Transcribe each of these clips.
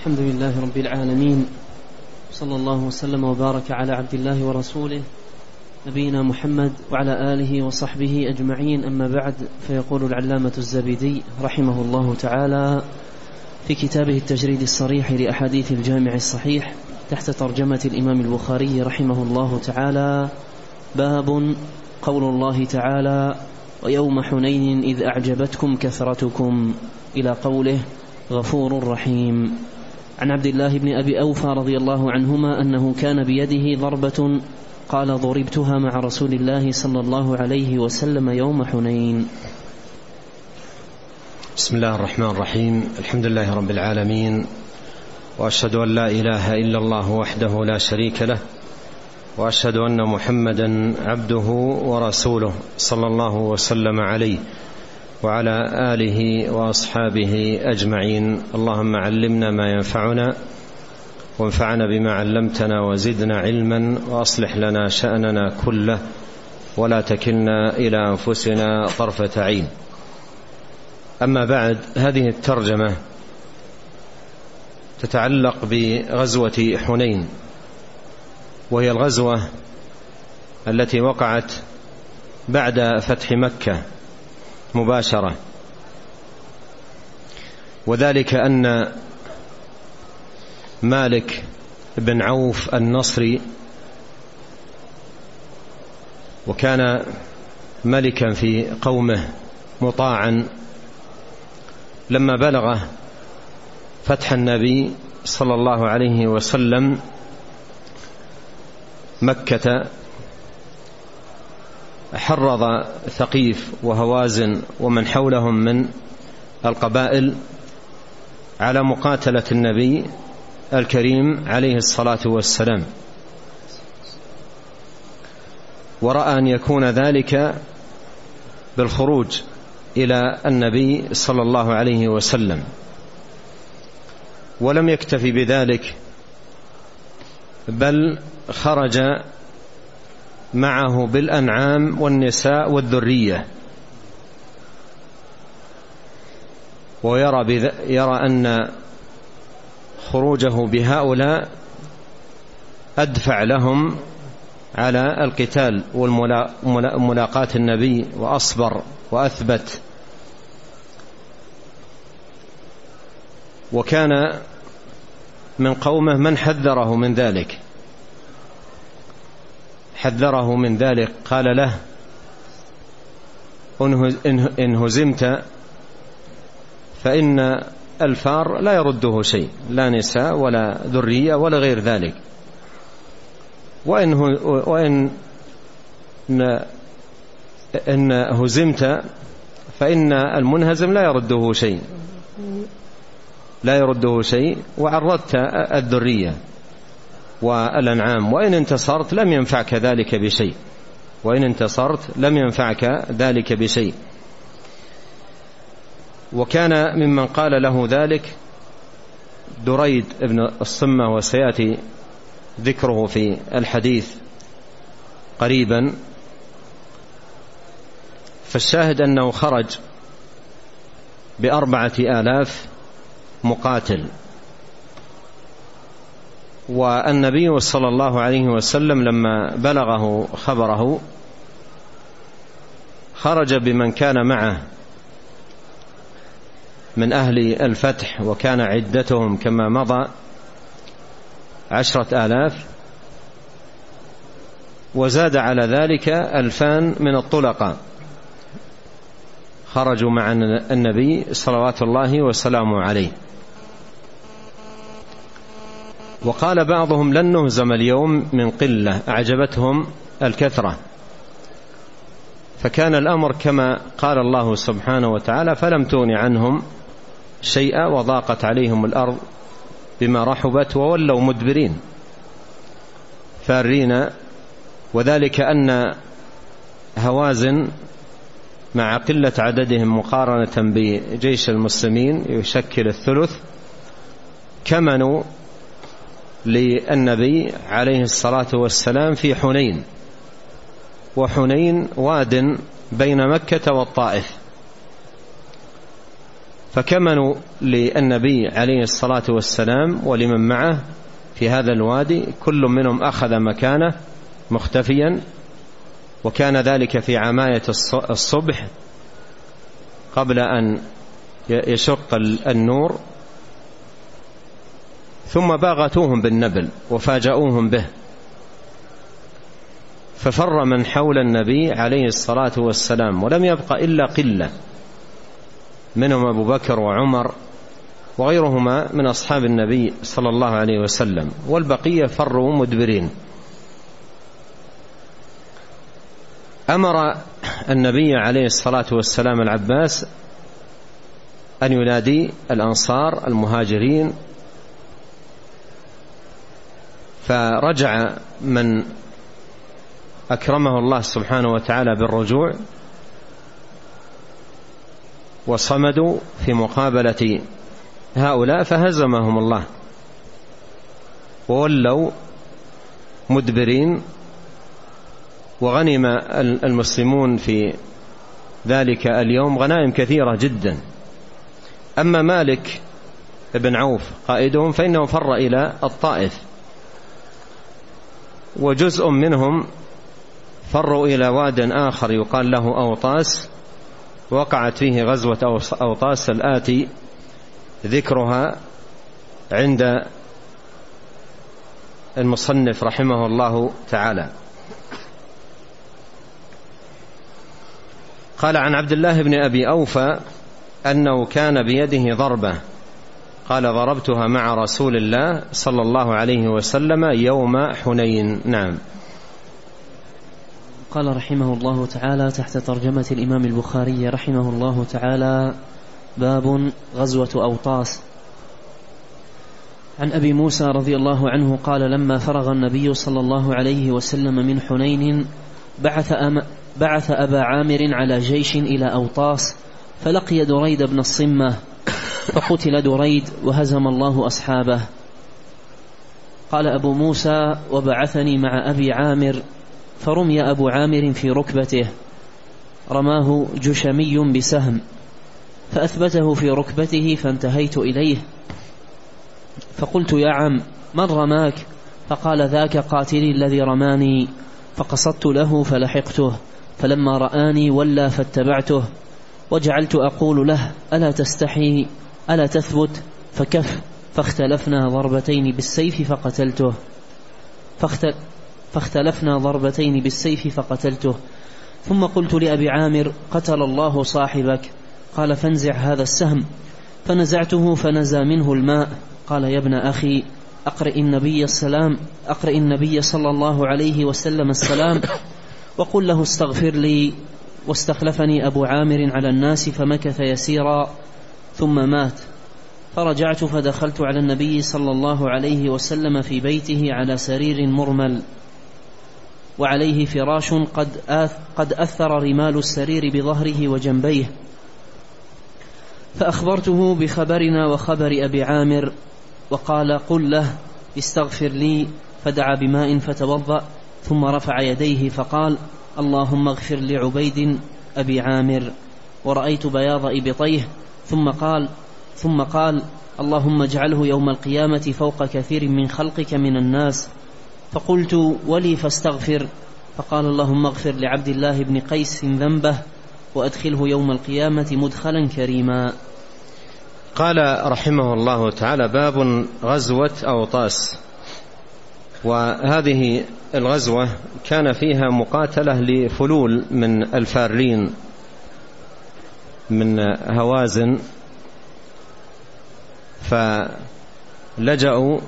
الحمد لله رب العالمين صلى الله وسلم وبارك على عبد الله ورسوله نبينا محمد وعلى آله وصحبه أجمعين. أما بعد فيقول العلامة الزبيدي رحمه الله تعالى في كتابه التجريد الصريح لأحاديث الجامع الصحيح تحت ترجمة الإمام البخاري رحمه الله تعالى باب قول الله تعالى ويوم حنين إذ أعجبتكم كثرتكم إلى قوله غفور رحيم عن عبد الله بن أبي أوفى رضي الله عنهما أنه كان بيده ضربة قال ضربتها مع رسول الله صلى الله عليه وسلم يوم حنين. بسم الله الرحمن الرحيم. الحمد لله رب العالمين. وأشهد أن لا إله إلا الله وحده لا شريك له. وأشهد أن محمدا عبده ورسوله صلى الله وسلم عليه. وعلى آله وأصحابه أجمعين. اللهم علمنا ما ينفعنا وانفعنا بما علمتنا وزدنا علما وأصلح لنا شأننا كله ولا تكلنا إلى أنفسنا طرفة عين. أما بعد هذه الترجمة تتعلق بغزوة حنين وهي الغزوة التي وقعت بعد فتح مكة. مباشرة. وذلك أن مالك بن عوف النصري وكان ملكا في قومه مطاعا لما بلغ فتح النبي صلى الله عليه وسلم مكة حرض ثقيف وهوازن ومن حولهم من القبائل على مقاتلة النبي الكريم عليه الصلاة والسلام. ورأى أن يكون ذلك بالخروج إلى النبي صلى الله عليه وسلم. ولم يكتفي بذلك بل خرج معه بالأنعام والنساء والذرية. ويرى يرى أن خروجه بهؤلاء أدفع لهم على القتال وملاقاة النبي وأصبر وأثبت. وكان من قومه من حذره من ذلك. حذره من ذلك. قال له إن هزمت فإن الفار لا يرده شيء لا نساء ولا ذرية ولا غير ذلك. وإن, وإن إن هزمت فإن المنهزم لا يرده شيء لا يرده شيء. وعرضت الذرية. والأنعام. وإن انتصرت لم ينفعك ذلك بشيء. وإن انتصرت لم ينفعك ذلك بشيء. وكان ممن قال له ذلك دريد ابن الصمة وسيأتي ذكره في الحديث قريبا. فالشاهد أنه خرج بأربعة آلاف مقاتل. والنبي صلى الله عليه وسلم لما بلغه خبره خرج بمن كان معه من أهل الفتح وكان عدتهم كما مضى عشرة آلاف وزاد على ذلك ألفان من الطلقاء. خرجوا مع النبي صلوات الله وسلامه عليه. وقال بعضهم لن نهزم اليوم من قلة أعجبتهم الكثرة. فكان الأمر كما قال الله سبحانه وتعالى فلم تغن عنهم شيئا وضاقت عليهم الأرض بما رحبت وولوا مدبرين. فارين وذلك أن هوازن مع قلة عددهم مقارنة بجيش المسلمين يشكل الثلث كمنوا للنبي عليه الصلاة والسلام في حنين وحنين واد بين مكة والطائف. فكمنوا للنبي عليه الصلاة والسلام ولمن معه في هذا الوادي كل منهم أخذ مكانه مختفيا وكان ذلك في عماية الصبح قبل أن يشق النور. ثم باغتوهم بالنبل وفاجأوهم به. ففر من حول النبي عليه الصلاة والسلام ولم يبق إلا قلة منهم أبو بكر وعمر وغيرهما من أصحاب النبي صلى الله عليه وسلم والبقية فروا مدبرين. أمر النبي عليه الصلاة والسلام العباس أن ينادي الأنصار المهاجرين فرجع من أكرمه الله سبحانه وتعالى بالرجوع وصمدوا في مقابلة هؤلاء فهزمهم الله وولوا مدبرين وغنم المسلمون في ذلك اليوم غنائم كثيرة جدا. أما مالك بن عوف قائدهم فإنه فر إلى الطائف. وجزء منهم فروا إلى واد آخر يقال له أوطاس وقعت فيه غزوة أوطاس الآتي ذكرها عند المصنف رحمه الله تعالى. قال عن عبد الله بن أبي أوفى أنه كان بيده ضربة قال ضربتها مع رسول الله صلى الله عليه وسلم يوم حنين. نعم. قال رحمه الله تعالى تحت ترجمة الإمام البخاري رحمه الله تعالى باب غزوة أوطاس. عن أبي موسى رضي الله عنه قال لما فرغ النبي صلى الله عليه وسلم من حنين بعث, أم بعث أبا عامر على جيش إلى أوطاس فلقي دريد بن الصمة فقتل دريد وهزم الله أصحابه. قال أبو موسى وبعثني مع أبي عامر فرمي أبو عامر في ركبته رماه جشمي بسهم فأثبته في ركبته فانتهيت إليه. فقلت يا عم من رماك؟ فقال ذاك قاتلي الذي رماني فقصدت له فلحقته فلما رآني ولى فاتبعته وجعلت أقول له ألا تستحي؟ ألا تثبت؟ فكف. فاختلفنا ضربتين بالسيف فقتلته. فاختلفنا ضربتين بالسيف فقتلته. ثم قلت لأبي عامر قتل الله صاحبك. قال فانزع هذا السهم. فنزعته فنزى منه الماء. قال يا ابن أخي أقرئ النبي السلام أقرئ النبي صلى الله عليه وسلم السلام وقل له استغفر لي. واستخلفني أبو عامر على الناس فمكث يسيرا. ثم مات. فرجعت فدخلت على النبي صلى الله عليه وسلم في بيته على سرير مرمل. وعليه فراش قد قد أثر رمال السرير بظهره وجنبيه. فأخبرته بخبرنا وخبر أبي عامر وقال قل له استغفر لي فدعا بماء فتوضأ ثم رفع يديه فقال اللهم اغفر لعبيد أبي عامر. ورأيت بياض إبطيه ثم قال ثم قال اللهم اجعله يوم القيامة فوق كثير من خلقك من الناس. فقلت ولي فاستغفر. فقال اللهم اغفر لعبد الله بن قيس ذنبه وأدخله يوم القيامة مدخلا كريما. قال رحمه الله تعالى باب غزوة أوطاس. وهذه الغزوة كان فيها مقاتلة لفلول من الفارين من هوازن فلجأوا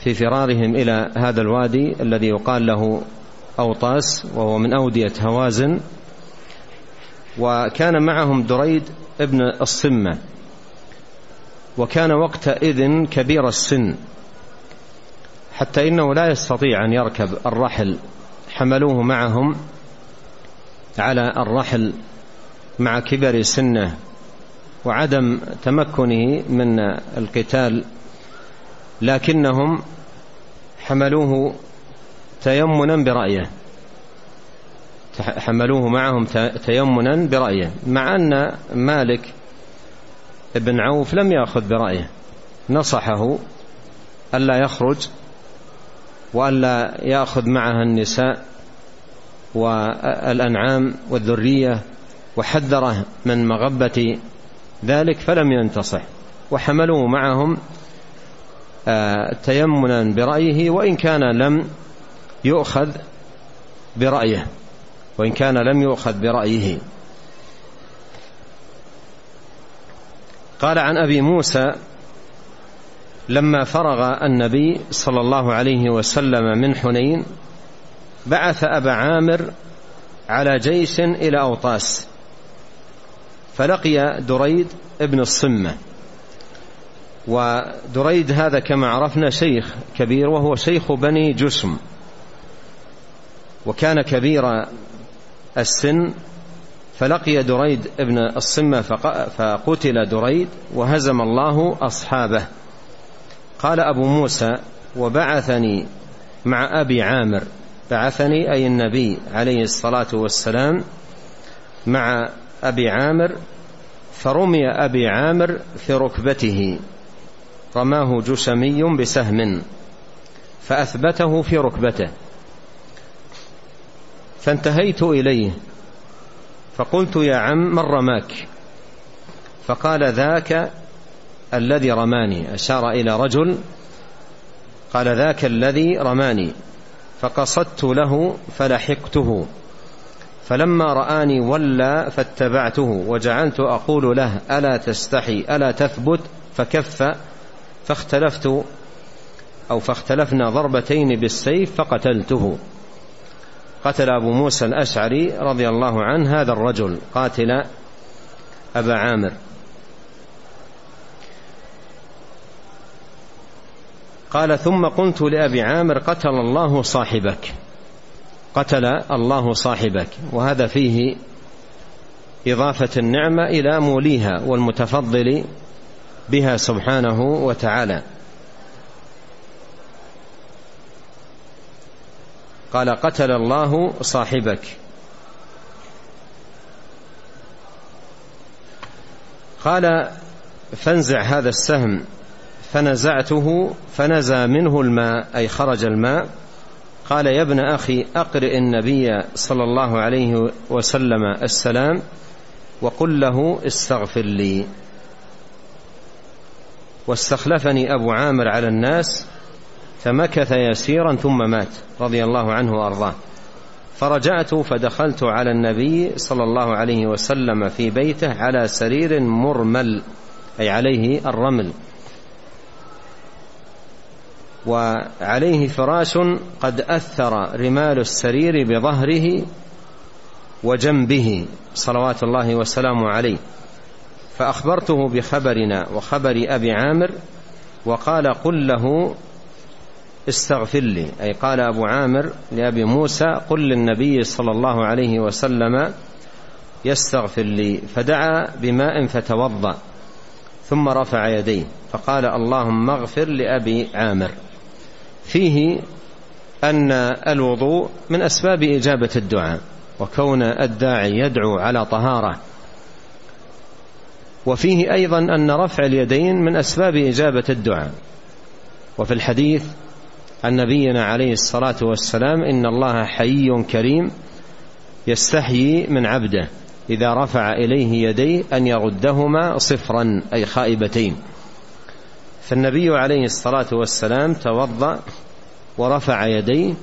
في فرارهم إلى هذا الوادي الذي يقال له أوطاس وهو من أودية هوازن. وكان معهم دريد ابن الصمة. وكان وقتئذ كبير السن حتى إنه لا يستطيع أن يركب الرحل. حملوه معهم على الرحل. مع كبر سنه وعدم تمكنه من القتال لكنهم حملوه تيمنا برأيه. حملوه معهم تيمنا برأيه مع أن مالك بن عوف لم يأخذ برأيه. نصحه ألا يخرج وألا يأخذ معها النساء والأنعام والذرية وحذره من مغبة ذلك فلم ينتصح. وحملوه معهم آه، تيمنا برأيه وإن كان لم يؤخذ برأيه. وإن كان لم يؤخذ برأيه. قال عن أبي موسى لما فرغ النبي صلى الله عليه وسلم من حنين بعث أبا عامر على جيش إلى أوطاس. فلقي دريد ابن الصمة. ودريد هذا كما عرفنا شيخ كبير وهو شيخ بني جسم. وكان كبير السن فلقي دريد ابن الصمة فقتل دريد وهزم الله أصحابه. قال أبو موسى وبعثني مع أبي عامر. بعثني أي النبي عليه الصلاة والسلام مع أبي عامر فرمي أبي عامر في ركبته. رماه جشمي بسهم فأثبته في ركبته. فانتهيت إليه. فقلت يا عم من رماك؟ فقال ذاك الذي رماني. أشار إلى رجل قال ذاك الذي رماني. فقصدت له فلحقته. فلما رآني ولى فاتبعته وجعلت أقول له ألا تستحي ألا تثبت؟ فكف فاختلفت أو فاختلفنا ضربتين بالسيف فقتلته. قتل أبو موسى الأشعري رضي الله عنه هذا الرجل قاتل أبا عامر. قال ثم قلت لأبي عامر قتل الله صاحبك. قتل الله صاحبك وهذا فيه إضافة النعمة إلى موليها والمتفضل بها سبحانه وتعالى. قال قتل الله صاحبك. قال فانزع هذا السهم. فنزعته فنزى منه الماء أي خرج الماء. قال يا ابن أخي أقرئ النبي صلى الله عليه وسلم السلام وقل له استغفر لي. واستخلفني أبو عامر على الناس فمكث يسيرا ثم مات رضي الله عنه وأرضاه. فرجعت فدخلت على النبي صلى الله عليه وسلم في بيته على سرير مرمل أي عليه الرمل. وعليه فراش قد أثر رمال السرير بظهره وجنبه. صلوات الله وسلامه عليه. فأخبرته بخبرنا وخبر أبي عامر وقال قل له استغفر لي. أي قال أبو عامر لأبي موسى قل للنبي صلى الله عليه وسلم يستغفر لي. فدعا بماء فتوضأ. ثم رفع يديه. فقال اللهم اغفر لأبي عامر. فيه أن الوضوء من أسباب إجابة الدعاء وكون الداعي يدعو على طهارة. وفيه أيضا أن رفع اليدين من أسباب إجابة الدعاء. وفي الحديث عن نبينا عليه الصلاة والسلام إن الله حيي كريم يستحيي من عبده إذا رفع إليه يديه أن يردهما صفرا أي خائبتين. فالنبي عليه الصلاة والسلام توضأ ورفع يديه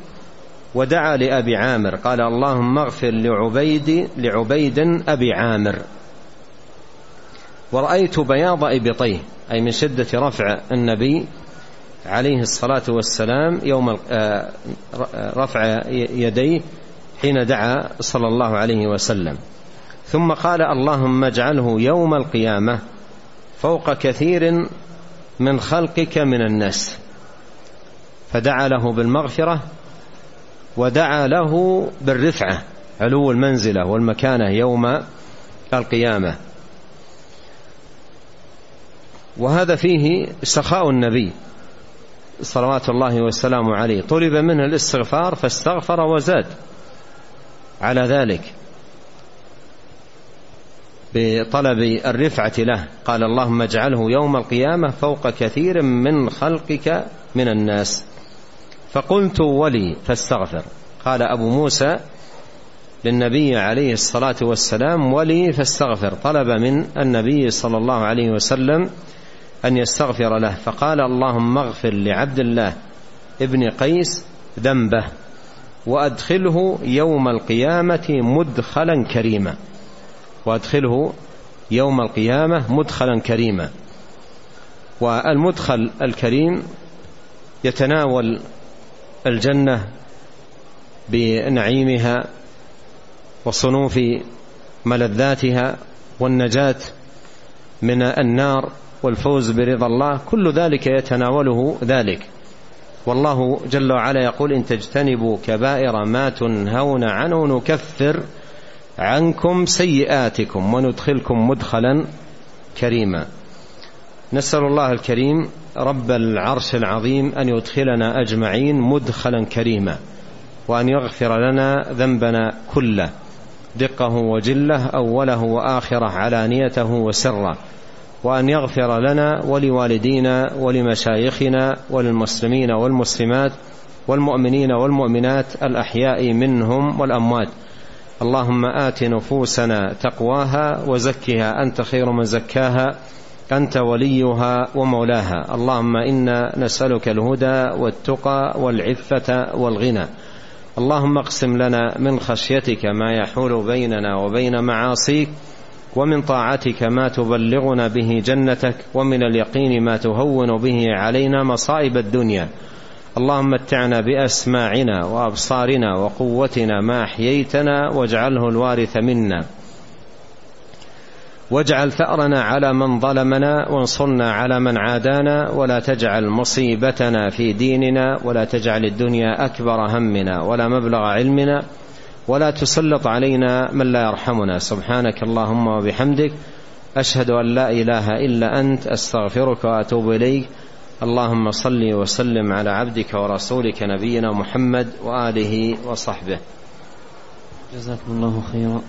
ودعا لأبي عامر. قال اللهم اغفر لعبيد لعبيد أبي عامر. ورأيت بياض إبطيه أي من شدة رفع النبي عليه الصلاة والسلام يوم آه، رفع يديه حين دعا صلى الله عليه وسلم. ثم قال اللهم اجعله يوم القيامة فوق كثير من خلقك من الناس. فدعا له بالمغفرة ودعا له بالرفعة علو المنزلة والمكانة يوم القيامة. وهذا فيه سخاء النبي صلوات الله والسلام عليه. طلب منه الاستغفار فاستغفر وزاد على ذلك. بطلب الرفعة له. قال اللهم اجعله يوم القيامة فوق كثير من خلقك من الناس. فقلت ولي فاستغفر. قال أبو موسى للنبي عليه الصلاة والسلام ولي فاستغفر. طلب من النبي صلى الله عليه وسلم أن يستغفر له. فقال اللهم اغفر لعبد الله ابن قيس ذنبه وأدخله يوم القيامة مدخلا كريما. وأدخله يوم القيامة مدخلا كريما. والمدخل الكريم يتناول الجنة بنعيمها وصنوف ملذاتها والنجاة من النار والفوز برضا الله. كل ذلك يتناوله ذلك. والله جل وعلا يقول إن تجتنبوا كبائر ما تنهون عنه نكفر عنكم سيئاتكم وندخلكم مدخلا كريما. نسأل الله الكريم رب العرش العظيم أن يدخلنا أجمعين مدخلا كريما وأن يغفر لنا ذنبنا كله دقه وجله أوله وآخره علانيته وسره وأن يغفر لنا ولوالدينا ولمشايخنا وللمسلمين والمسلمات والمؤمنين والمؤمنات الأحياء منهم والأموات. اللهم آت نفوسنا تقواها وزكها. أنت خير من زكاها أنت وليها ومولاها. اللهم إنا نسألك الهدى والتقى والعفة والغنى. اللهم اقسم لنا من خشيتك ما يحول بيننا وبين معاصيك ومن طاعتك ما تبلغنا به جنتك ومن اليقين ما تهون به علينا مصائب الدنيا. اللهم متعنا بأسماعنا وأبصارنا وقوتنا ما أحييتنا واجعله الوارث منا. واجعل ثأرنا على من ظلمنا وانصرنا على من عادانا ولا تجعل مصيبتنا في ديننا ولا تجعل الدنيا أكبر همنا ولا مبلغ علمنا ولا تسلط علينا من لا يرحمنا. سبحانك اللهم وبحمدك. أشهد أن لا إله إلا أنت. أستغفرك وأتوب إليك. اللهم صل وسلم على عبدك ورسولك نبينا محمد وآله وصحبه. جزاكم الله خيرا.